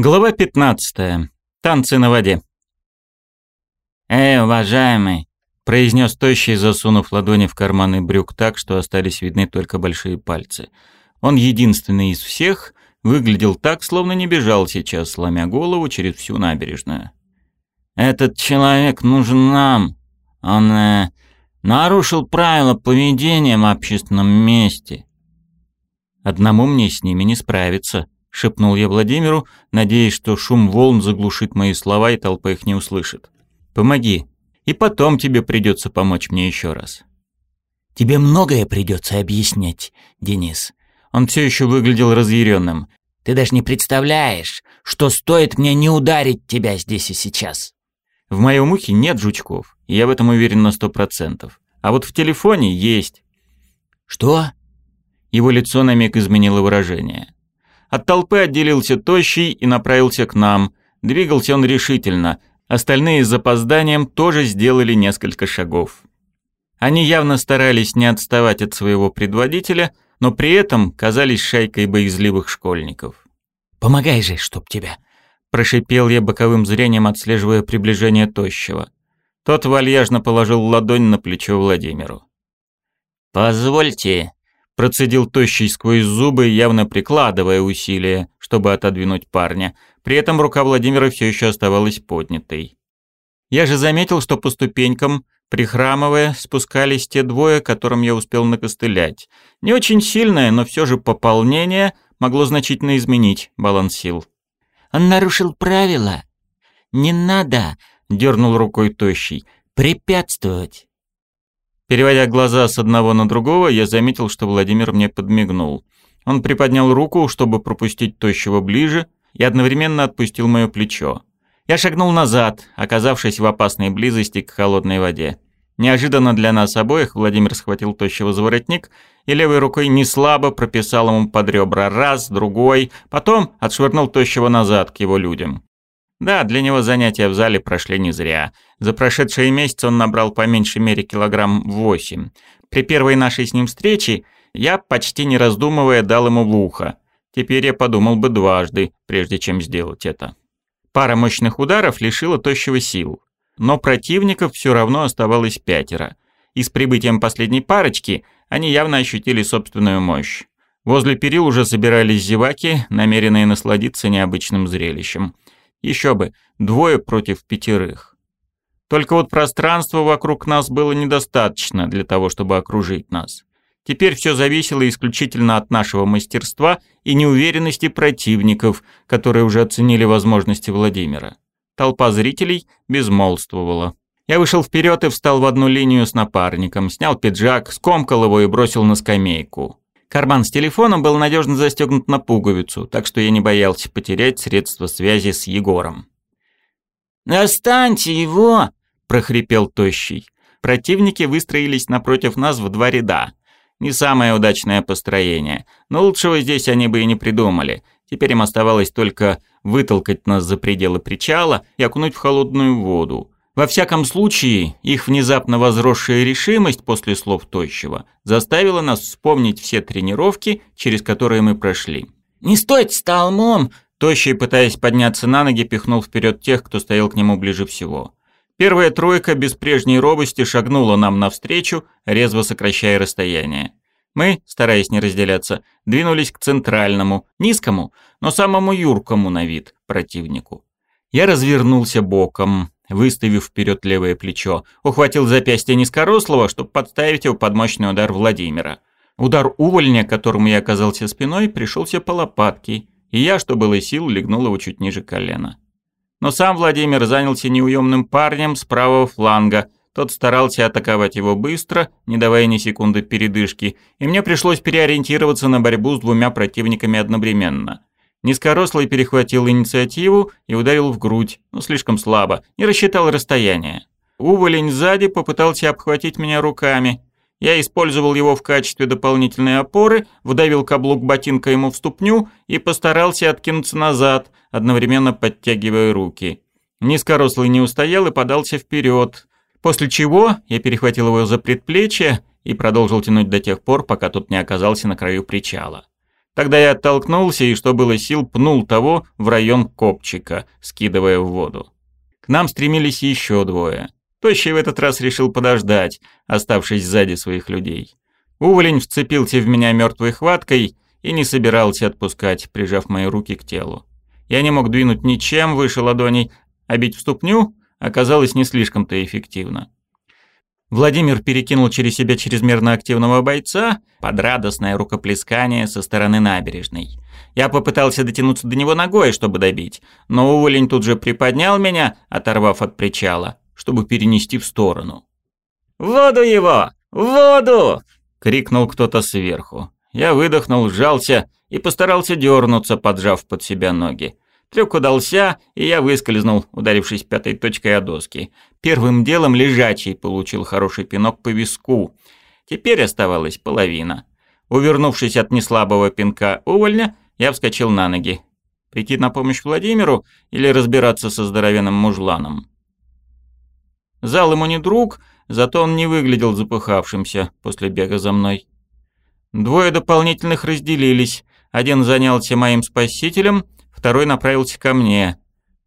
Глава 15. Танцы на воде. «Эй, уважаемый!» – произнес тощий, засунув ладони в карманы брюк так, что остались видны только большие пальцы. Он единственный из всех выглядел так, словно не бежал сейчас, сломя голову через всю набережную. «Этот человек нужен нам. Он э, нарушил правила поведения в общественном месте». «Одному мне с ними не справиться», — шепнул я Владимиру, надеясь, что шум волн заглушит мои слова и толпа их не услышит. «Помоги, и потом тебе придется помочь мне еще раз». «Тебе многое придется объяснять, Денис». Он все еще выглядел разъяренным. «Ты даже не представляешь, что стоит мне не ударить тебя здесь и сейчас». В моем ухе нет жучков, я в этом уверен на сто процентов. А вот в телефоне есть. «Что?» Его лицо на миг изменило выражение. От толпы отделился тощий и направился к нам. Двигался он решительно. Остальные с запозданием тоже сделали несколько шагов. Они явно старались не отставать от своего предводителя, но при этом казались шайкой боязливых школьников. «Помогай же, чтоб тебя!» Прошипел я боковым зрением, отслеживая приближение тощего. Тот вальяжно положил ладонь на плечо Владимиру. «Позвольте», Процедил тощий сквозь зубы, явно прикладывая усилия, чтобы отодвинуть парня. При этом рука Владимира все еще оставалась поднятой. Я же заметил, что по ступенькам, прихрамывая, спускались те двое, которым я успел накостылять. Не очень сильное, но все же пополнение могло значительно изменить баланс сил. «Он нарушил правила. Не надо», — дернул рукой тощий, — «препятствовать». Переводя глаза с одного на другого, я заметил, что Владимир мне подмигнул. Он приподнял руку, чтобы пропустить тощего ближе, и одновременно отпустил мое плечо. Я шагнул назад, оказавшись в опасной близости к холодной воде. Неожиданно для нас обоих Владимир схватил тощего за воротник и левой рукой неслабо прописал ему под ребра раз, другой, потом отшвырнул тощего назад к его людям. Да, для него занятия в зале прошли не зря. За прошедшие месяцы он набрал по меньшей мере килограмм восемь. При первой нашей с ним встрече я, почти не раздумывая, дал ему в ухо. Теперь я подумал бы дважды, прежде чем сделать это. Пара мощных ударов лишила тощего сил. Но противников все равно оставалось пятеро. И с прибытием последней парочки они явно ощутили собственную мощь. Возле перил уже собирались зеваки, намеренные насладиться необычным зрелищем – еще бы, двое против пятерых. Только вот пространства вокруг нас было недостаточно для того, чтобы окружить нас. Теперь все зависело исключительно от нашего мастерства и неуверенности противников, которые уже оценили возможности Владимира. Толпа зрителей безмолвствовала. Я вышел вперед и встал в одну линию с напарником, снял пиджак, скомкал его и бросил на скамейку. Карман с телефоном был надежно застегнут на пуговицу, так что я не боялся потерять средства связи с Егором. «Останьте его!» – прохрипел Тощий. Противники выстроились напротив нас в два ряда. Не самое удачное построение, но лучшего здесь они бы и не придумали. Теперь им оставалось только вытолкать нас за пределы причала и окунуть в холодную воду. Во всяком случае, их внезапно возросшая решимость после слов Тощего заставила нас вспомнить все тренировки, через которые мы прошли. «Не стойте столмом!» Тощий, пытаясь подняться на ноги, пихнул вперед тех, кто стоял к нему ближе всего. Первая тройка без прежней робости шагнула нам навстречу, резво сокращая расстояние. Мы, стараясь не разделяться, двинулись к центральному, низкому, но самому юркому на вид противнику. Я развернулся боком, выставив вперед левое плечо, ухватил запястье низкорослого, чтобы подставить его под мощный удар Владимира. Удар увольня, которому я оказался спиной, пришелся по лопатке, и я, что было сил, легнул его чуть ниже колена. Но сам Владимир занялся неуемным парнем с правого фланга. Тот старался атаковать его быстро, не давая ни секунды передышки, и мне пришлось переориентироваться на борьбу с двумя противниками одновременно. Низкорослый перехватил инициативу и ударил в грудь, но слишком слабо, не рассчитал расстояние. Уволень сзади попытался обхватить меня руками. Я использовал его в качестве дополнительной опоры, вдавил каблук ботинка ему в ступню и постарался откинуться назад, одновременно подтягивая руки. Низкорослый не устоял и подался вперед, после чего я перехватил его за предплечье и продолжил тянуть до тех пор, пока тот не оказался на краю причала. Тогда я оттолкнулся и, что было сил, пнул того в район копчика, скидывая в воду. К нам стремились еще двое. Тощий в этот раз решил подождать, оставшись сзади своих людей. Уволень вцепился в меня мертвой хваткой и не собирался отпускать, прижав мои руки к телу. Я не мог двинуть ничем выше ладоней, а бить в ступню оказалось не слишком-то эффективно. Владимир перекинул через себя чрезмерно активного бойца под радостное рукоплескание со стороны набережной. Я попытался дотянуться до него ногой, чтобы добить, но уволень тут же приподнял меня, оторвав от причала, чтобы перенести в сторону. «В воду его! Воду!» — крикнул кто-то сверху. Я выдохнул, сжался и постарался дернуться, поджав под себя ноги. Трюк удался, и я выскользнул, ударившись пятой точкой о доски. Первым делом лежачий получил хороший пинок по виску. Теперь оставалась половина. Увернувшись от неслабого пинка увольня, я вскочил на ноги. Прийти на помощь Владимиру или разбираться со здоровенным мужланом? Зал ему не друг, зато он не выглядел запыхавшимся после бега за мной. Двое дополнительных разделились. Один занялся моим спасителем — Второй направился ко мне.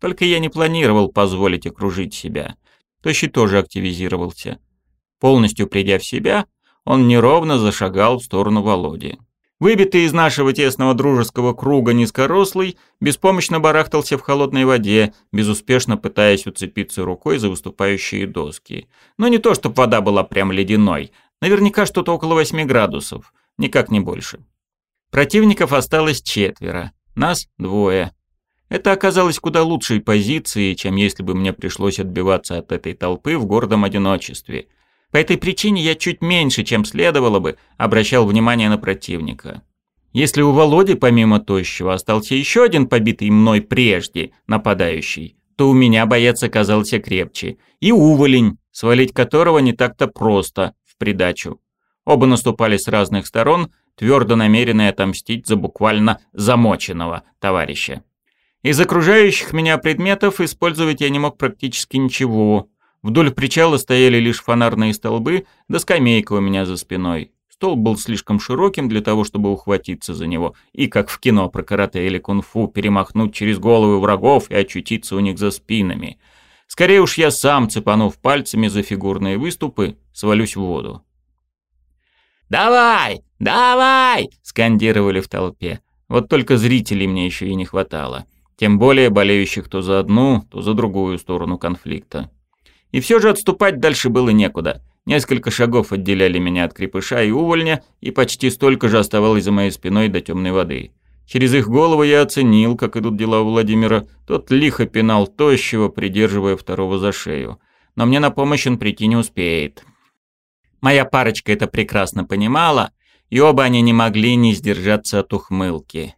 Только я не планировал позволить окружить себя. Тощий тоже активизировался. Полностью придя в себя, он неровно зашагал в сторону Володи. Выбитый из нашего тесного дружеского круга низкорослый, беспомощно барахтался в холодной воде, безуспешно пытаясь уцепиться рукой за выступающие доски. Но не то, чтобы вода была прям ледяной. Наверняка что-то около 8 градусов. Никак не больше. Противников осталось четверо. Нас двое. Это оказалось куда лучшей позицией, чем если бы мне пришлось отбиваться от этой толпы в гордом одиночестве. По этой причине я чуть меньше, чем следовало бы, обращал внимание на противника. Если у Володи помимо тощего остался еще один побитый мной прежде нападающий, то у меня боец оказался крепче. И уволень, свалить которого не так-то просто в придачу. Оба наступали с разных сторон, твердо намеренный отомстить за буквально замоченного товарища. Из окружающих меня предметов использовать я не мог практически ничего. Вдоль причала стояли лишь фонарные столбы, да скамейка у меня за спиной. Стол был слишком широким для того, чтобы ухватиться за него, и, как в кино про карате или кунг-фу, перемахнуть через головы врагов и очутиться у них за спинами. Скорее уж я сам, цепанув пальцами за фигурные выступы, свалюсь в воду. «Давай! Давай!» – скандировали в толпе. Вот только зрителей мне еще и не хватало. Тем более болеющих то за одну, то за другую сторону конфликта. И все же отступать дальше было некуда. Несколько шагов отделяли меня от крепыша и увольня, и почти столько же оставалось за моей спиной до темной воды. Через их голову я оценил, как идут дела у Владимира. Тот лихо пинал тощего, придерживая второго за шею. Но мне на помощь он прийти не успеет. Моя парочка это прекрасно понимала, и оба они не могли не сдержаться от ухмылки.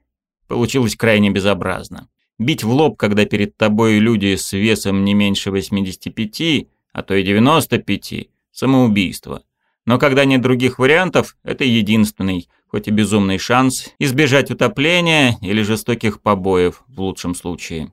Получилось крайне безобразно. Бить в лоб, когда перед тобой люди с весом не меньше 85, а то и 95 – самоубийство. Но когда нет других вариантов, это единственный, хоть и безумный шанс, избежать утопления или жестоких побоев в лучшем случае.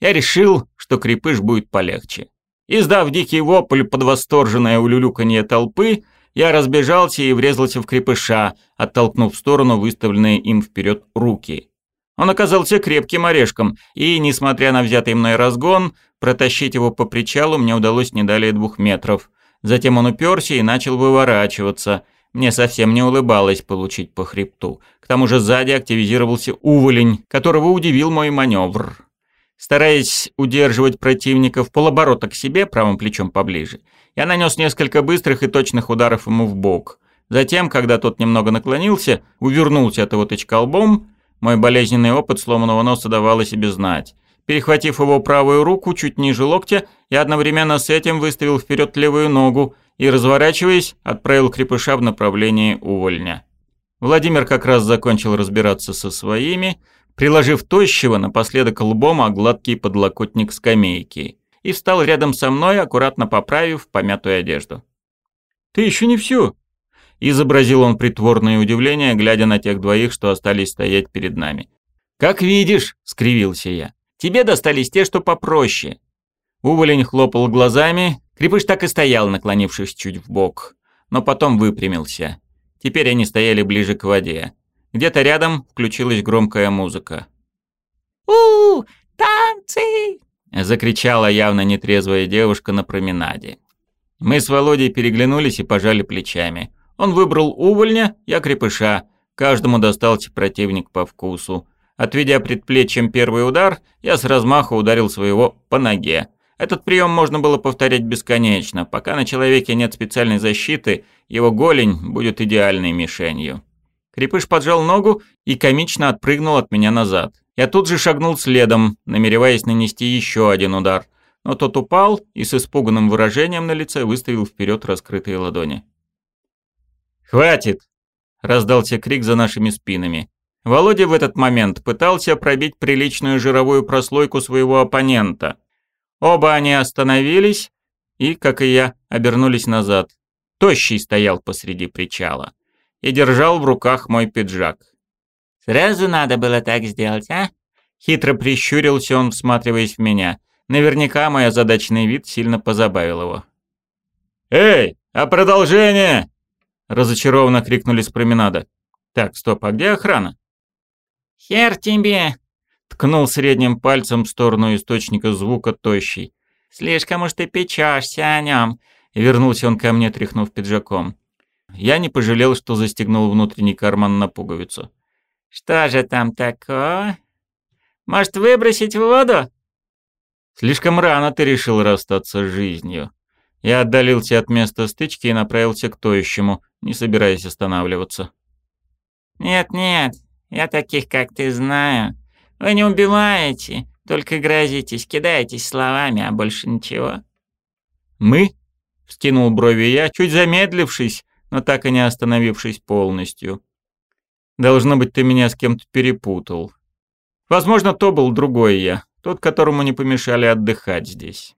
Я решил, что крепыш будет полегче. Издав дикий вопль под восторженное улюлюканье толпы, я разбежался и врезался в крепыша, оттолкнув в сторону выставленные им вперед руки. Он оказался крепким орешком, и, несмотря на взятый мной разгон, протащить его по причалу мне удалось не далее двух метров. Затем он уперся и начал выворачиваться. Мне совсем не улыбалось получить по хребту. К тому же сзади активизировался уволень, которого удивил мой маневр. Стараясь удерживать противника в полоборота к себе, правым плечом поближе, я нанес несколько быстрых и точных ударов ему в бок. Затем, когда тот немного наклонился, увернулся от его тычка лбом, мой болезненный опыт сломанного носа давал о себе знать. Перехватив его правую руку чуть ниже локтя, я одновременно с этим выставил вперед левую ногу и, разворачиваясь, отправил крепыша в направлении увольня. Владимир как раз закончил разбираться со своими, приложив тощего напоследок лбом о гладкий подлокотник скамейки, и встал рядом со мной, аккуратно поправив помятую одежду. «Ты еще не все!» Изобразил он притворное удивление, глядя на тех двоих, что остались стоять перед нами. «Как видишь», — скривился я, — «тебе достались те, что попроще». Уволень хлопал глазами, крепыш так и стоял, наклонившись чуть в бок, но потом выпрямился. Теперь они стояли ближе к воде. Где-то рядом включилась громкая музыка. у танцы!» — закричала явно нетрезвая девушка на променаде. Мы с Володей переглянулись и пожали плечами. Он выбрал увольня, я крепыша. Каждому достался противник по вкусу. Отведя предплечьем первый удар, я с размаху ударил своего по ноге. Этот прием можно было повторять бесконечно. Пока на человеке нет специальной защиты, его голень будет идеальной мишенью. Крепыш поджал ногу и комично отпрыгнул от меня назад. Я тут же шагнул следом, намереваясь нанести еще один удар. Но тот упал и с испуганным выражением на лице выставил вперед раскрытые ладони. «Хватит!» – раздался крик за нашими спинами. Володя в этот момент пытался пробить приличную жировую прослойку своего оппонента. Оба они остановились и, как и я, обернулись назад. Тощий стоял посреди причала и держал в руках мой пиджак. «Сразу надо было так сделать, а?» Хитро прищурился он, всматриваясь в меня. Наверняка мой озадаченный вид сильно позабавил его. «Эй, а продолжение?» Разочарованно крикнули с променада. «Так, стоп, а где охрана?» «Хер тебе!» Ткнул средним пальцем в сторону источника звука тощий. «Слишком уж ты печешься о нем!» вернулся он ко мне, тряхнув пиджаком. Я не пожалел, что застегнул внутренний карман на пуговицу. «Что же там такое? Может, выбросить в воду?» «Слишком рано ты решил расстаться с жизнью». Я отдалился от места стычки и направился к тоющему, не собираясь останавливаться. «Нет-нет, я таких, как ты, знаю. Вы не убиваете, только грозитесь, кидаетесь словами, а больше ничего». «Мы?» — вскинул брови я, чуть замедлившись, но так и не остановившись полностью. «Должно быть, ты меня с кем-то перепутал. Возможно, то был другой я, тот, которому не помешали отдыхать здесь».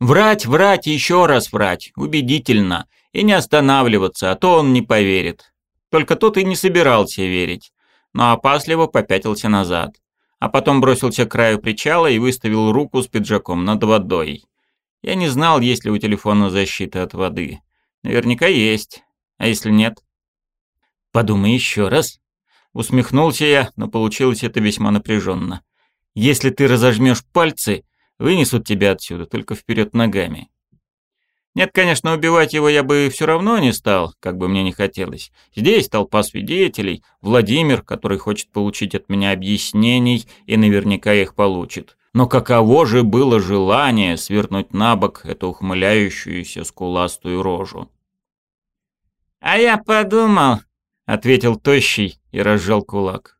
Врать, врать еще раз врать, убедительно, и не останавливаться, а то он не поверит. Только тот и не собирался верить, но опасливо попятился назад. А потом бросился к краю причала и выставил руку с пиджаком над водой. Я не знал, есть ли у телефона защита от воды. Наверняка есть. А если нет? Подумай еще раз. Усмехнулся я, но получилось это весьма напряженно. Если ты разожмешь пальцы, Вынесут тебя отсюда, только вперед ногами. Нет, конечно, убивать его я бы все равно не стал, как бы мне не хотелось. Здесь толпа свидетелей, Владимир, который хочет получить от меня объяснений и наверняка их получит. Но каково же было желание свернуть на бок эту ухмыляющуюся скуластую рожу? «А я подумал», — ответил Тощий и разжал кулак.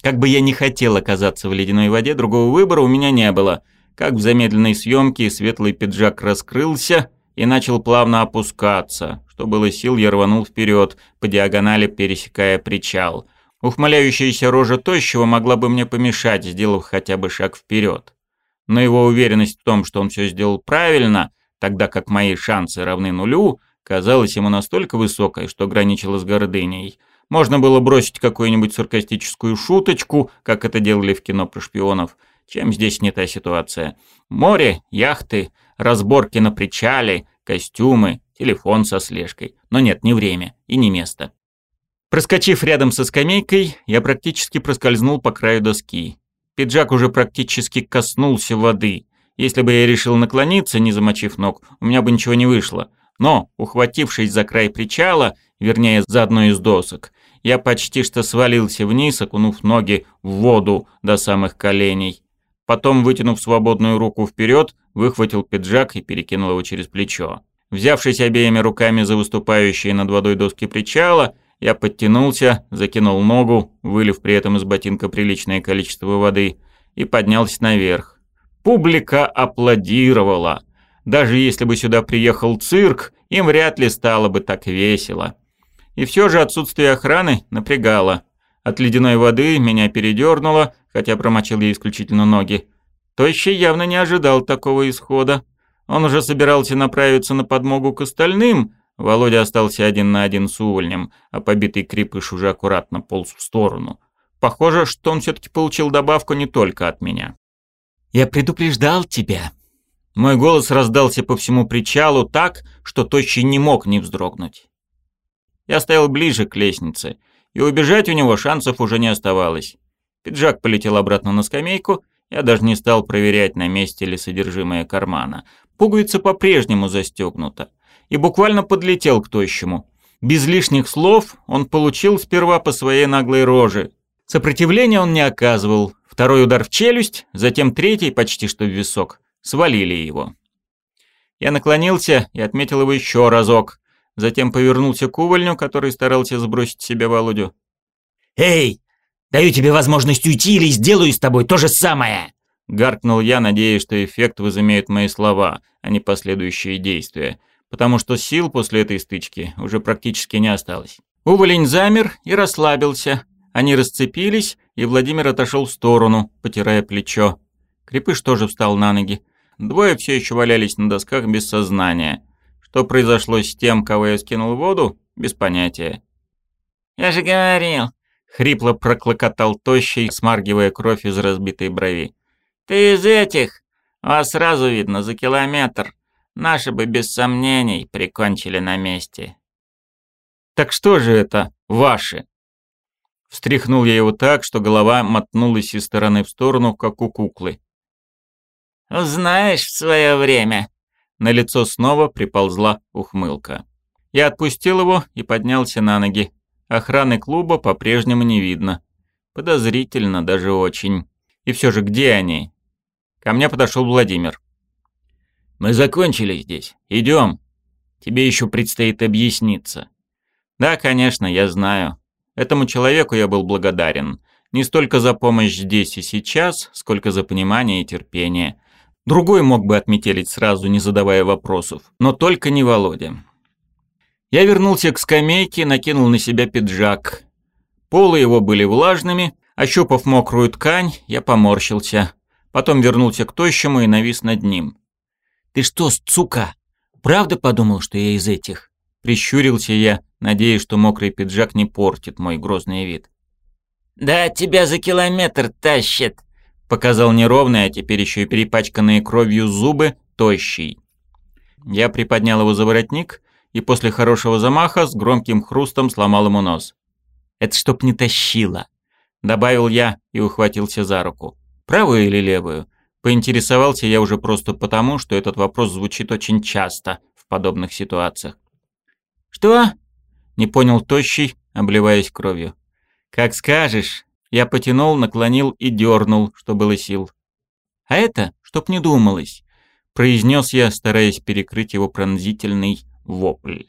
Как бы я не хотел оказаться в ледяной воде, другого выбора у меня не было — как в замедленной съемке светлый пиджак раскрылся и начал плавно опускаться. Что было сил, я рванул вперед, по диагонали пересекая причал. Ухмыляющаяся рожа тощего могла бы мне помешать, сделав хотя бы шаг вперед. Но его уверенность в том, что он все сделал правильно, тогда как мои шансы равны нулю, казалась ему настолько высокой, что граничила с гордыней. Можно было бросить какую-нибудь саркастическую шуточку, как это делали в кино про шпионов, чем здесь не та ситуация? Море, яхты, разборки на причале, костюмы, телефон со слежкой. Но нет, не время и не место. Проскочив рядом со скамейкой, я практически проскользнул по краю доски. Пиджак уже практически коснулся воды. Если бы я решил наклониться, не замочив ног, у меня бы ничего не вышло. Но, ухватившись за край причала, вернее, за одной из досок, я почти что свалился вниз, окунув ноги в воду до самых коленей. Потом, вытянув свободную руку вперед, выхватил пиджак и перекинул его через плечо. Взявшись обеими руками за выступающие над водой доски причала, я подтянулся, закинул ногу, вылив при этом из ботинка приличное количество воды, и поднялся наверх. Публика аплодировала. Даже если бы сюда приехал цирк, им вряд ли стало бы так весело. И все же отсутствие охраны напрягало. От ледяной воды меня передернуло, хотя промочил я исключительно ноги. Тощий явно не ожидал такого исхода. Он уже собирался направиться на подмогу к остальным. Володя остался один на один с увольнем, а побитый крепыш уже аккуратно полз в сторону. Похоже, что он все-таки получил добавку не только от меня. «Я предупреждал тебя». Мой голос раздался по всему причалу так, что Тощий не мог не вздрогнуть. Я стоял ближе к лестнице и убежать у него шансов уже не оставалось. Пиджак полетел обратно на скамейку, я даже не стал проверять, на месте ли содержимое кармана. Пуговица по-прежнему застегнута. И буквально подлетел к тощему. Без лишних слов он получил сперва по своей наглой роже. Сопротивления он не оказывал. Второй удар в челюсть, затем третий, почти что в висок. Свалили его. Я наклонился и отметил его еще разок. Затем повернулся к увольню, который старался сбросить себе Володю. «Эй, даю тебе возможность уйти или сделаю с тобой то же самое!» Гаркнул я, надеясь, что эффект возымеют мои слова, а не последующие действия, потому что сил после этой стычки уже практически не осталось. Уволень замер и расслабился. Они расцепились, и Владимир отошел в сторону, потирая плечо. Крепыш тоже встал на ноги. Двое все еще валялись на досках без сознания. Что произошло с тем, кого я скинул в воду, без понятия. «Я же говорил!» — хрипло проклокотал тощий, смаргивая кровь из разбитой брови. «Ты из этих! Вас сразу видно за километр. Наши бы без сомнений прикончили на месте». «Так что же это ваши?» Встряхнул я его так, что голова мотнулась из стороны в сторону, как у куклы. «Узнаешь в свое время», на лицо снова приползла ухмылка. Я отпустил его и поднялся на ноги. Охраны клуба по-прежнему не видно. Подозрительно даже очень. И все же где они? Ко мне подошел Владимир. «Мы закончили здесь. Идем. Тебе еще предстоит объясниться». «Да, конечно, я знаю. Этому человеку я был благодарен. Не столько за помощь здесь и сейчас, сколько за понимание и терпение. Другой мог бы отметелить сразу, не задавая вопросов, но только не Володя. Я вернулся к скамейке, накинул на себя пиджак. Полы его были влажными, ощупав мокрую ткань, я поморщился. Потом вернулся к тощему и навис над ним. «Ты что, сука, правда подумал, что я из этих?» Прищурился я, надеясь, что мокрый пиджак не портит мой грозный вид. «Да тебя за километр тащит!» Показал неровные, а теперь еще и перепачканные кровью зубы, тощий. Я приподнял его за воротник и после хорошего замаха с громким хрустом сломал ему нос. «Это чтоб не тащило», — добавил я и ухватился за руку. «Правую или левую?» Поинтересовался я уже просто потому, что этот вопрос звучит очень часто в подобных ситуациях. «Что?» — не понял тощий, обливаясь кровью. «Как скажешь», я потянул, наклонил и дернул, что было сил. «А это, чтоб не думалось», — произнес я, стараясь перекрыть его пронзительный вопль.